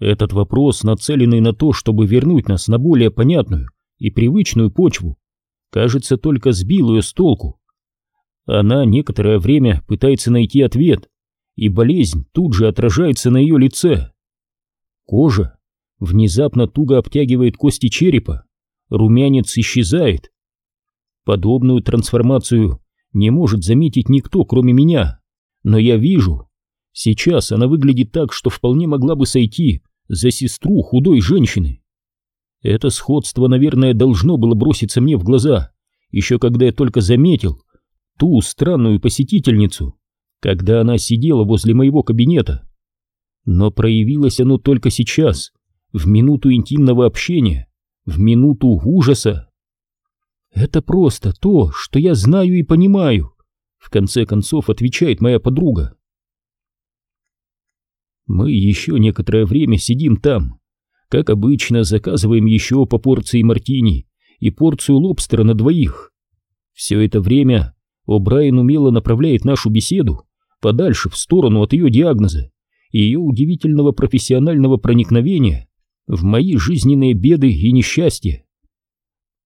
Этот вопрос, нацеленный на то, чтобы вернуть нас на более понятную и привычную почву, кажется, только сбил ее с толку. Она некоторое время пытается найти ответ, и болезнь тут же отражается на ее лице. Кожа внезапно туго обтягивает кости черепа, румянец исчезает. Подобную трансформацию не может заметить никто, кроме меня, но я вижу. Сейчас она выглядит так, что вполне могла бы сойти за сестру худой женщины. Это сходство, наверное, должно было броситься мне в глаза, еще когда я только заметил ту странную посетительницу, когда она сидела возле моего кабинета. Но проявилось оно только сейчас, в минуту интимного общения, в минуту ужаса. «Это просто то, что я знаю и понимаю», — в конце концов отвечает моя подруга. Мы еще некоторое время сидим там. Как обычно, заказываем еще по порции мартини и порцию лобстера на двоих. Все это время О'Брайен умело направляет нашу беседу подальше в сторону от ее диагноза и ее удивительного профессионального проникновения в мои жизненные беды и несчастья.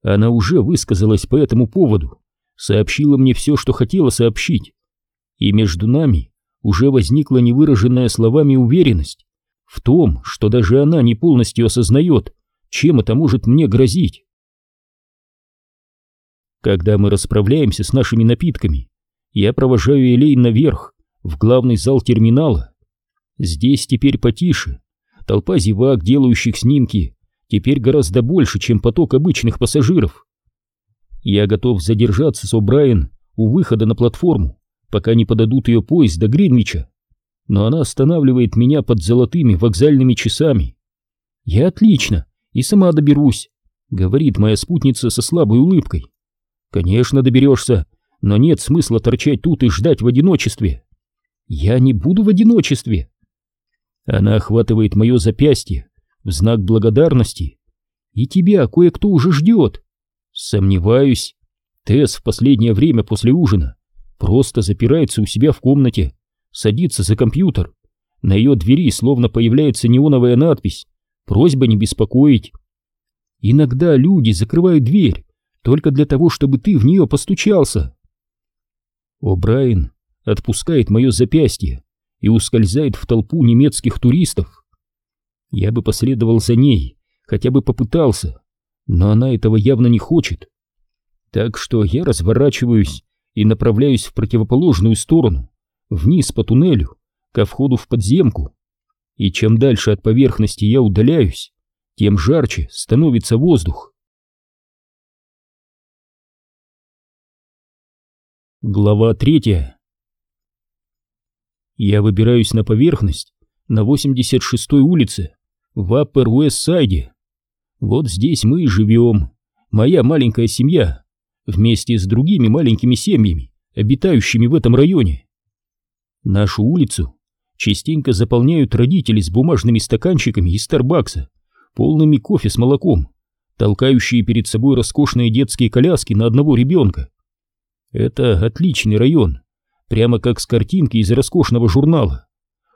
Она уже высказалась по этому поводу, сообщила мне все, что хотела сообщить, и между нами уже возникла невыраженная словами уверенность в том, что даже она не полностью осознает, чем это может мне грозить. Когда мы расправляемся с нашими напитками, я провожаю Элейн наверх, в главный зал терминала. Здесь теперь потише, толпа зевак, делающих снимки, теперь гораздо больше, чем поток обычных пассажиров. Я готов задержаться с О'Брайен у выхода на платформу, пока не подадут ее поезд до Гринвича, но она останавливает меня под золотыми вокзальными часами. «Я отлично, и сама доберусь», — говорит моя спутница со слабой улыбкой. «Конечно доберешься, но нет смысла торчать тут и ждать в одиночестве». «Я не буду в одиночестве». Она охватывает мое запястье в знак благодарности. «И тебя кое-кто уже ждет». «Сомневаюсь. Тесс в последнее время после ужина просто запирается у себя в комнате, садится за компьютер. На ее двери словно появляется неоновая надпись «Просьба не беспокоить». Иногда люди закрывают дверь только для того, чтобы ты в нее постучался. О'Брайен отпускает мое запястье и ускользает в толпу немецких туристов. Я бы последовал за ней, хотя бы попытался, но она этого явно не хочет. Так что я разворачиваюсь и направляюсь в противоположную сторону, вниз по туннелю, ко входу в подземку. И чем дальше от поверхности я удаляюсь, тем жарче становится воздух. Глава третья. Я выбираюсь на поверхность на 86-й улице в Аппер-Уэст-Сайде. Вот здесь мы и живем, моя маленькая семья вместе с другими маленькими семьями, обитающими в этом районе. Нашу улицу частенько заполняют родители с бумажными стаканчиками из Старбакса, полными кофе с молоком, толкающие перед собой роскошные детские коляски на одного ребенка. Это отличный район, прямо как с картинки из роскошного журнала.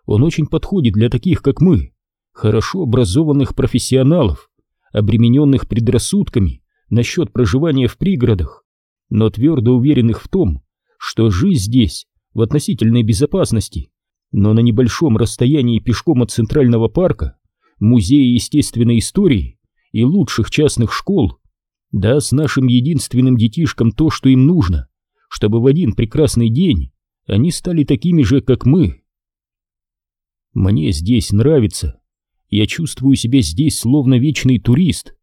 Он очень подходит для таких, как мы, хорошо образованных профессионалов, обремененных предрассудками насчет проживания в пригородах, но твердо уверенных в том, что жизнь здесь в относительной безопасности, но на небольшом расстоянии пешком от Центрального парка, Музея естественной истории и лучших частных школ, даст нашим единственным детишкам то, что им нужно, чтобы в один прекрасный день они стали такими же, как мы. Мне здесь нравится. Я чувствую себя здесь словно вечный турист,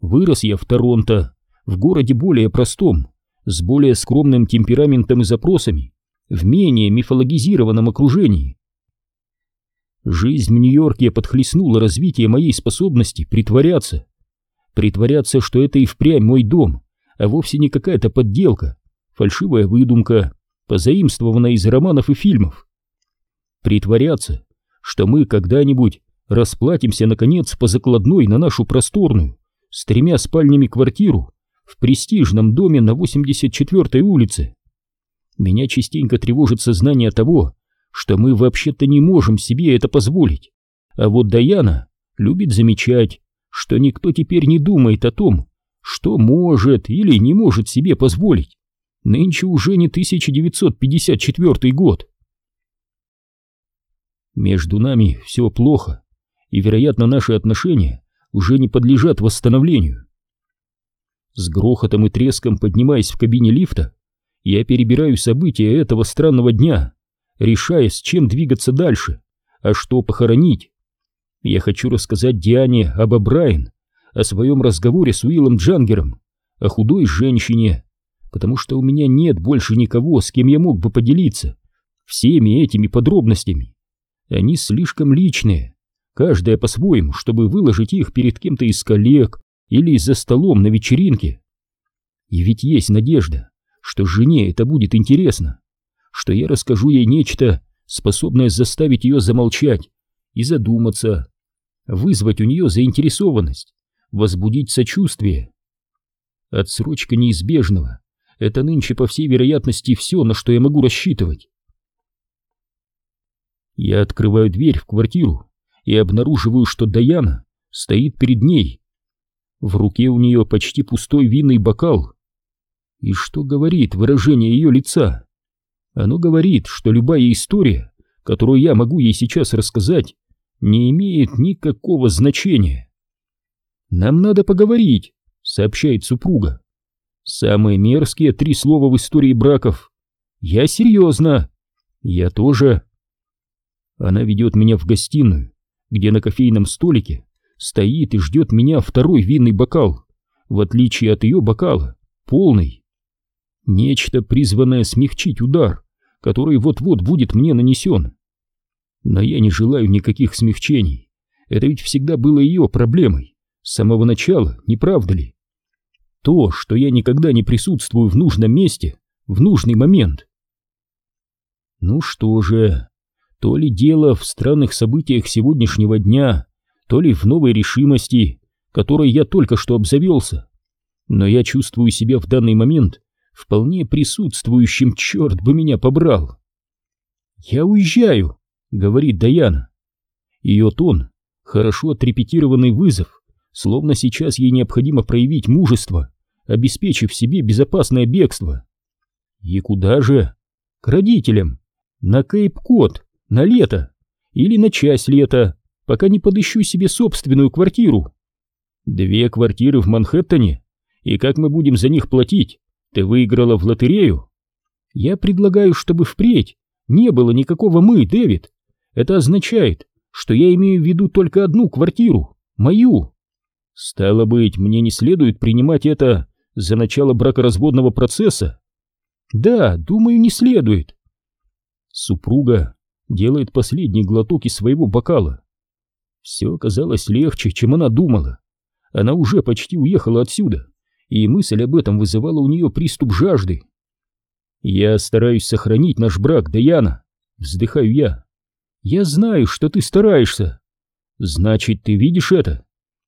Вырос я в Торонто, в городе более простом, с более скромным темпераментом и запросами, в менее мифологизированном окружении. Жизнь в Нью-Йорке подхлестнула развитие моей способности притворяться. Притворяться, что это и впрямь мой дом, а вовсе не какая-то подделка, фальшивая выдумка, позаимствованная из романов и фильмов. Притворяться, что мы когда-нибудь расплатимся, наконец, по закладной на нашу просторную, с тремя спальнями квартиру в престижном доме на 84-й улице. Меня частенько тревожит сознание того, что мы вообще-то не можем себе это позволить, А вот Даяна любит замечать, что никто теперь не думает о том, что может или не может себе позволить. Нынче уже не 1954 год. Между нами все плохо, и, вероятно, наши отношения уже не подлежат восстановлению. С грохотом и треском поднимаясь в кабине лифта, я перебираю события этого странного дня, решая, с чем двигаться дальше, а что похоронить. Я хочу рассказать Диане об Брайан, о своем разговоре с Уиллом Джангером, о худой женщине, потому что у меня нет больше никого, с кем я мог бы поделиться всеми этими подробностями. Они слишком личные, каждая по-своему, чтобы выложить их перед кем-то из коллег или за столом на вечеринке. И ведь есть надежда, что жене это будет интересно, что я расскажу ей нечто, способное заставить ее замолчать и задуматься, вызвать у нее заинтересованность, возбудить сочувствие. Отсрочка неизбежного — это нынче, по всей вероятности, все, на что я могу рассчитывать. Я открываю дверь в квартиру и обнаруживаю, что Даяна стоит перед ней. В руке у нее почти пустой винный бокал. И что говорит выражение ее лица? Оно говорит, что любая история, которую я могу ей сейчас рассказать, не имеет никакого значения. «Нам надо поговорить», — сообщает супруга. «Самые мерзкие три слова в истории браков. Я серьезно. Я тоже». Она ведет меня в гостиную, где на кофейном столике стоит и ждет меня второй винный бокал, в отличие от ее бокала, полный. Нечто, призванное смягчить удар, который вот-вот будет мне нанесен. Но я не желаю никаких смягчений. Это ведь всегда было ее проблемой. С самого начала, не правда ли? То, что я никогда не присутствую в нужном месте, в нужный момент. Ну что же, то ли дело в странных событиях сегодняшнего дня, то ли в новой решимости, которой я только что обзавелся. Но я чувствую себя в данный момент вполне присутствующим, черт бы меня побрал. «Я уезжаю», — говорит Даяна. Ее тон — хорошо отрепетированный вызов, словно сейчас ей необходимо проявить мужество, обеспечив себе безопасное бегство. И куда же? К родителям, на Кейп-Кот, на лето или на часть лета, пока не подыщу себе собственную квартиру. Две квартиры в Манхэттене, и как мы будем за них платить? Ты выиграла в лотерею? Я предлагаю, чтобы впредь не было никакого «мы», Дэвид. Это означает, что я имею в виду только одну квартиру, мою. Стало быть, мне не следует принимать это за начало бракоразводного процесса? Да, думаю, не следует. Супруга делает последний глоток из своего бокала. Все казалось легче, чем она думала. Она уже почти уехала отсюда, и мысль об этом вызывала у нее приступ жажды. «Я стараюсь сохранить наш брак, Даяна», — вздыхаю я. Я знаю, что ты стараешься. Значит, ты видишь это?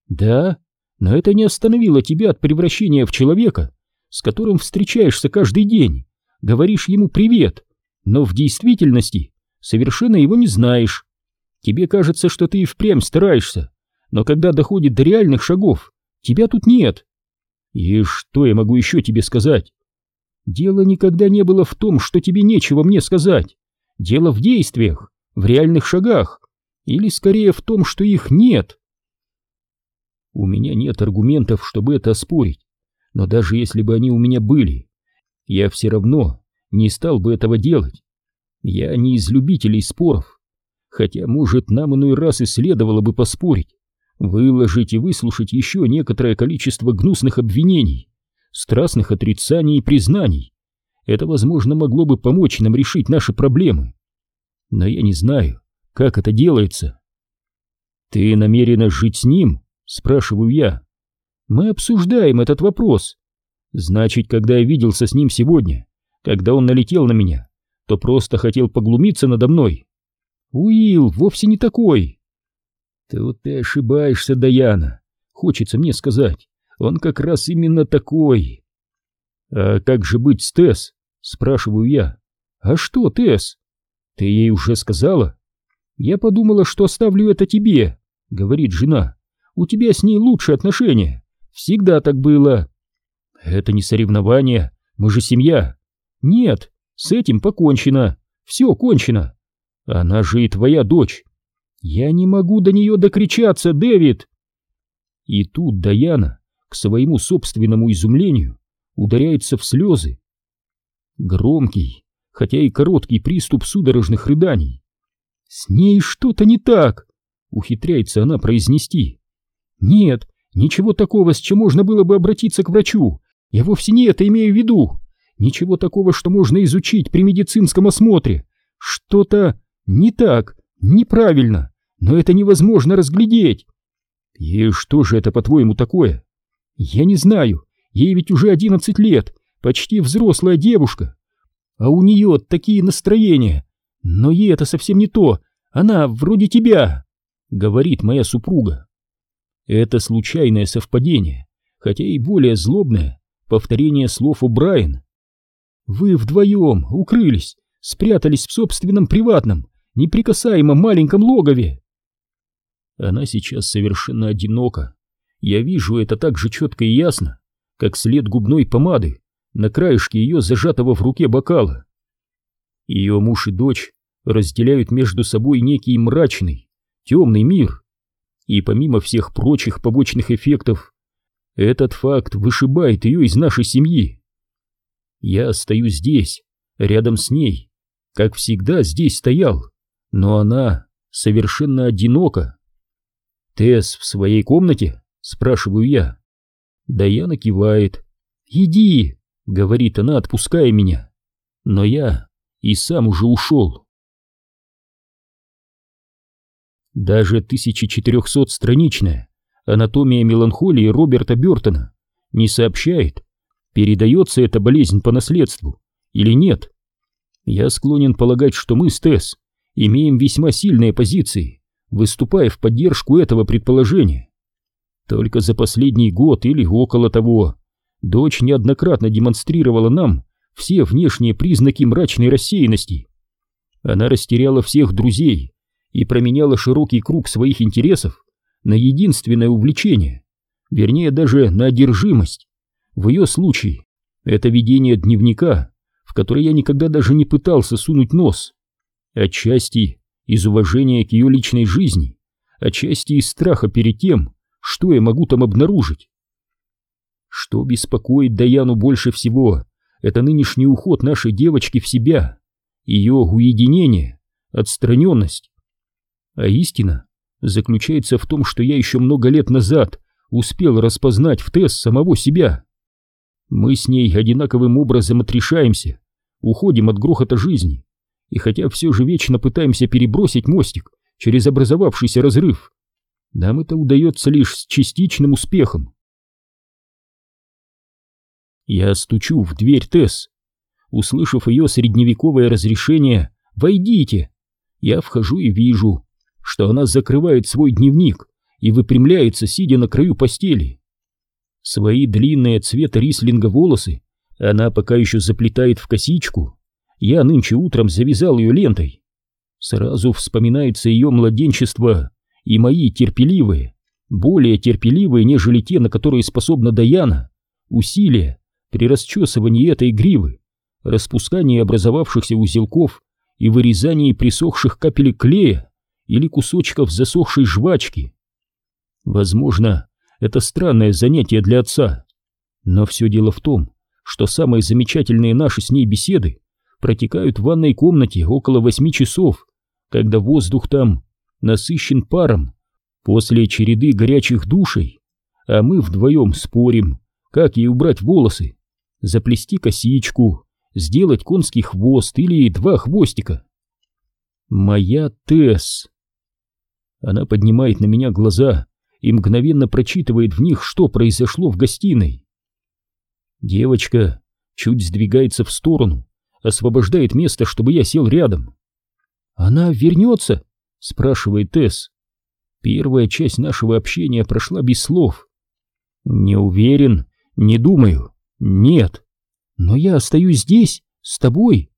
Да, но это не остановило тебя от превращения в человека, с которым встречаешься каждый день, говоришь ему привет, но в действительности совершенно его не знаешь. Тебе кажется, что ты и впрямь стараешься, но когда доходит до реальных шагов, тебя тут нет. И что я могу еще тебе сказать? Дело никогда не было в том, что тебе нечего мне сказать. Дело в действиях в реальных шагах, или скорее в том, что их нет. У меня нет аргументов, чтобы это оспорить, но даже если бы они у меня были, я все равно не стал бы этого делать. Я не из любителей споров, хотя, может, нам иной раз и следовало бы поспорить, выложить и выслушать еще некоторое количество гнусных обвинений, страстных отрицаний и признаний. Это, возможно, могло бы помочь нам решить наши проблемы но я не знаю, как это делается. «Ты намерена жить с ним?» — спрашиваю я. «Мы обсуждаем этот вопрос. Значит, когда я виделся с ним сегодня, когда он налетел на меня, то просто хотел поглумиться надо мной. Уилл вовсе не такой». «Тут ты ошибаешься, Даяна. Хочется мне сказать, он как раз именно такой». «А как же быть с Тесс?» — спрашиваю я. «А что, Тесс?» Ты ей уже сказала? Я подумала, что оставлю это тебе, говорит жена. У тебя с ней лучшие отношения. Всегда так было. Это не соревнование, мы же семья. Нет, с этим покончено. Все кончено. Она же и твоя дочь. Я не могу до нее докричаться, Дэвид. И тут Даяна, к своему собственному изумлению, ударяется в слезы. Громкий, хотя и короткий приступ судорожных рыданий. С ней что-то не так, ухитряется она произнести. Нет, ничего такого, с чем можно было бы обратиться к врачу. Я вовсе не это имею в виду. Ничего такого, что можно изучить при медицинском осмотре. Что-то не так, неправильно, но это невозможно разглядеть. И что же это, по-твоему, такое? Я не знаю, ей ведь уже одиннадцать лет, почти взрослая девушка. А у нее такие настроения. Но ей это совсем не то, она вроде тебя, говорит моя супруга. Это случайное совпадение, хотя и более злобное повторение слов у Брайан. Вы вдвоем укрылись, спрятались в собственном приватном, неприкасаемом маленьком логове. Она сейчас совершенно одинока. Я вижу это так же четко и ясно, как след губной помады на краешке ее зажатого в руке бокала. Ее муж и дочь разделяют между собой некий мрачный, темный мир. И помимо всех прочих побочных эффектов, этот факт вышибает ее из нашей семьи. Я стою здесь, рядом с ней, как всегда здесь стоял, но она совершенно одинока. «Тесс в своей комнате?» — спрашиваю я. Даяна кивает. «Иди!» — говорит она, отпуская меня. Но я и сам уже ушел. Даже 1400-страничная «Анатомия меланхолии» Роберта Бертона не сообщает, передается эта болезнь по наследству или нет. Я склонен полагать, что мы с Тесс имеем весьма сильные позиции, выступая в поддержку этого предположения. Только за последний год или около того дочь неоднократно демонстрировала нам все внешние признаки мрачной рассеянности. Она растеряла всех друзей и променяла широкий круг своих интересов на единственное увлечение, вернее даже на одержимость. В ее случае это ведение дневника в который я никогда даже не пытался сунуть нос. Отчасти из уважения к ее личной жизни, отчасти из страха перед тем, что я могу там обнаружить. Что беспокоит Даяну больше всего, это нынешний уход нашей девочки в себя, ее уединение, отстраненность. А истина заключается в том, что я еще много лет назад успел распознать в Тесс самого себя. Мы с ней одинаковым образом отрешаемся, уходим от грохота жизни, и хотя все же вечно пытаемся перебросить мостик через образовавшийся разрыв, нам это удается лишь с частичным успехом. Я стучу в дверь Тесс. Услышав ее средневековое разрешение «Войдите!», я вхожу и вижу, что она закрывает свой дневник и выпрямляется, сидя на краю постели. Свои длинные цвета рислинга волосы она пока еще заплетает в косичку. Я нынче утром завязал ее лентой. Сразу вспоминается ее младенчество и мои терпеливые, более терпеливые, нежели те, на которые способна Даяна, усилия при расчесывании этой гривы, распускании образовавшихся узелков и вырезании присохших капелек клея или кусочков засохшей жвачки. Возможно, это странное занятие для отца, но все дело в том, что самые замечательные наши с ней беседы протекают в ванной комнате около восьми часов, когда воздух там насыщен паром после череды горячих душей, а мы вдвоем спорим, как ей убрать волосы, заплести косичку, сделать конский хвост или два хвостика. Моя Тесс. Она поднимает на меня глаза и мгновенно прочитывает в них, что произошло в гостиной. Девочка чуть сдвигается в сторону, освобождает место, чтобы я сел рядом. «Она вернется?» — спрашивает Тесс. Первая часть нашего общения прошла без слов. «Не уверен, не думаю, нет. Но я остаюсь здесь, с тобой».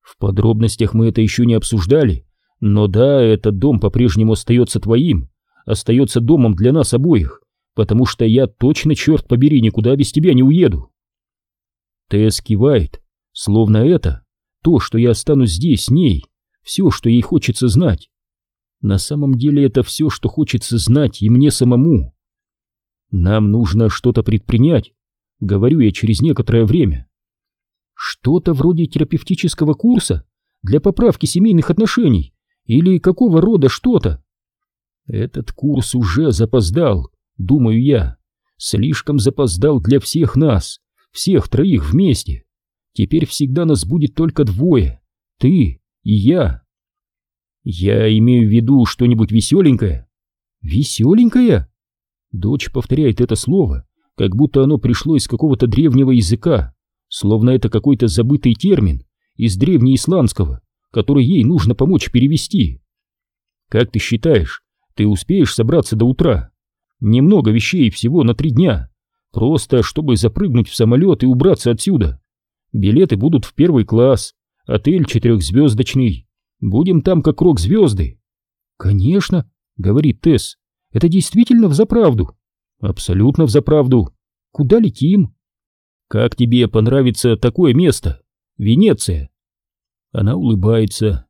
В подробностях мы это еще не обсуждали, Но да, этот дом по-прежнему остается твоим, остается домом для нас обоих, потому что я точно, черт побери, никуда без тебя не уеду. Тесс кивает, словно это, то, что я останусь здесь с ней, все, что ей хочется знать. На самом деле это все, что хочется знать и мне самому. Нам нужно что-то предпринять, говорю я через некоторое время. Что-то вроде терапевтического курса для поправки семейных отношений или какого рода что-то. Этот курс уже запоздал, думаю я, слишком запоздал для всех нас, всех троих вместе. Теперь всегда нас будет только двое, ты и я. Я имею в виду что-нибудь веселенькое. Веселенькое? Дочь повторяет это слово, как будто оно пришло из какого-то древнего языка, словно это какой-то забытый термин из древнеисландского, который ей нужно помочь перевести. Как ты считаешь, ты успеешь собраться до утра? Немного вещей всего на три дня, просто чтобы запрыгнуть в самолет и убраться отсюда. Билеты будут в первый класс, отель четырехзвездочный. Будем там как рок-звезды. Конечно, говорит Тесс, это действительно взаправду. Абсолютно взаправду. Куда летим? Как тебе понравится такое место? Венеция. Она улыбается.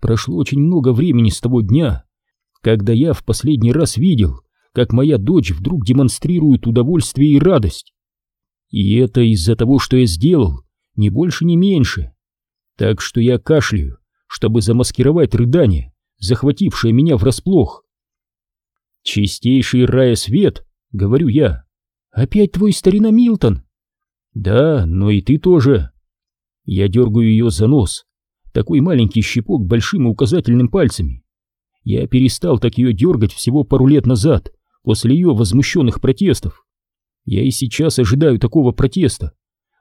Прошло очень много времени с того дня, когда я в последний раз видел, как моя дочь вдруг демонстрирует удовольствие и радость. И это из-за того, что я сделал, ни больше, ни меньше. Так что я кашляю, чтобы замаскировать рыдание, захватившее меня врасплох. «Чистейший рая свет», — говорю я. «Опять твой старина Милтон?» «Да, но и ты тоже». Я дергаю ее за нос, такой маленький щипок большим и указательным пальцами. Я перестал так ее дергать всего пару лет назад, после ее возмущенных протестов. Я и сейчас ожидаю такого протеста,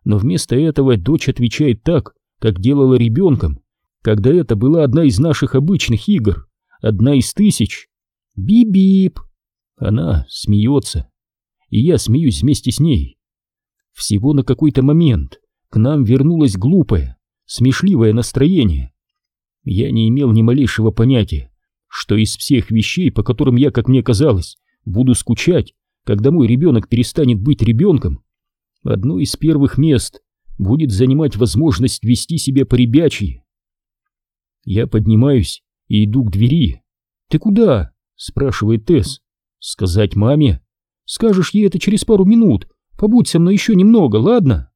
но вместо этого дочь отвечает так, как делала ребенком, когда это была одна из наших обычных игр, одна из тысяч. Бип-бип. Она смеется, и я смеюсь вместе с ней. Всего на какой-то момент к нам вернулось глупое, смешливое настроение. Я не имел ни малейшего понятия, что из всех вещей, по которым я, как мне казалось, буду скучать, когда мой ребенок перестанет быть ребенком, одно из первых мест будет занимать возможность вести себя по-ребячьи. Я поднимаюсь и иду к двери. «Ты куда?» — спрашивает Тесс. «Сказать маме?» «Скажешь ей это через пару минут. Побудь со мной еще немного, ладно?»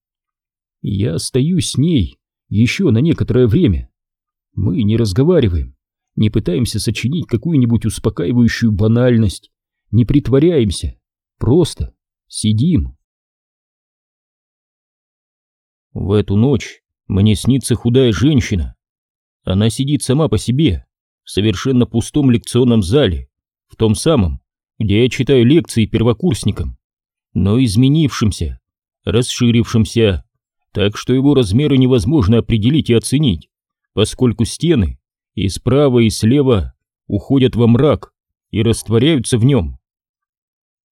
Я остаюсь с ней еще на некоторое время. Мы не разговариваем, не пытаемся сочинить какую-нибудь успокаивающую банальность, не притворяемся, просто сидим. В эту ночь мне снится худая женщина. Она сидит сама по себе, в совершенно пустом лекционном зале, в том самом, где я читаю лекции первокурсникам, но изменившимся, расширившимся, так что его размеры невозможно определить и оценить, поскольку стены и справа и слева уходят во мрак и растворяются в нем.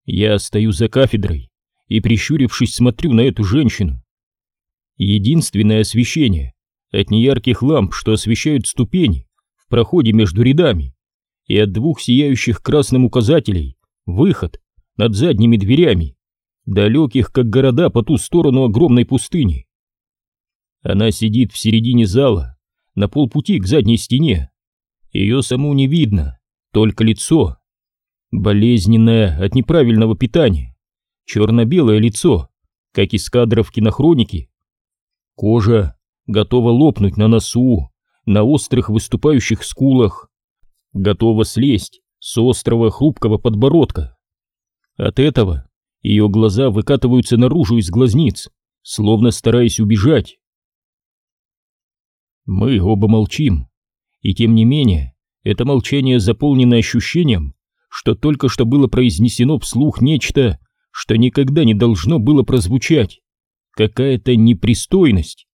Я стою за кафедрой и, прищурившись, смотрю на эту женщину. Единственное освещение от неярких ламп, что освещают ступени в проходе между рядами, и от двух сияющих красным указателей выход над задними дверями, далеких как города по ту сторону огромной пустыни. Она сидит в середине зала, на полпути к задней стене. Ее саму не видно, только лицо. Болезненное от неправильного питания, черно-белое лицо, как из кадров кинохроники. Кожа готова лопнуть на носу, на острых выступающих скулах, готова слезть с острого хрупкого подбородка. От этого ее глаза выкатываются наружу из глазниц, словно стараясь убежать. Мы оба молчим, и тем не менее, это молчание заполнено ощущением, что только что было произнесено вслух нечто, что никогда не должно было прозвучать, какая-то непристойность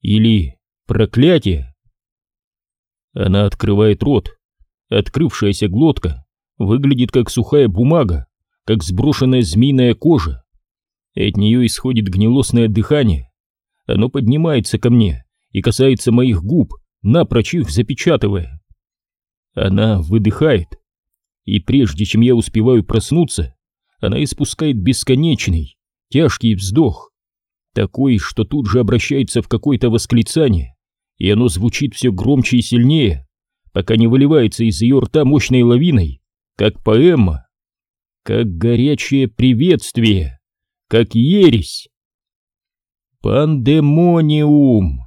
или проклятие. Она открывает рот, открывшаяся глотка выглядит как сухая бумага, как сброшенная змеиная кожа. От нее исходит гнилостное дыхание, оно поднимается ко мне и касается моих губ, напрочь их запечатывая. Она выдыхает. И прежде чем я успеваю проснуться, она испускает бесконечный, тяжкий вздох. Такой, что тут же обращается в какое-то восклицание, и оно звучит все громче и сильнее, пока не выливается из ее рта мощной лавиной, как поэма, как горячее приветствие, как ересь. Пандемониум!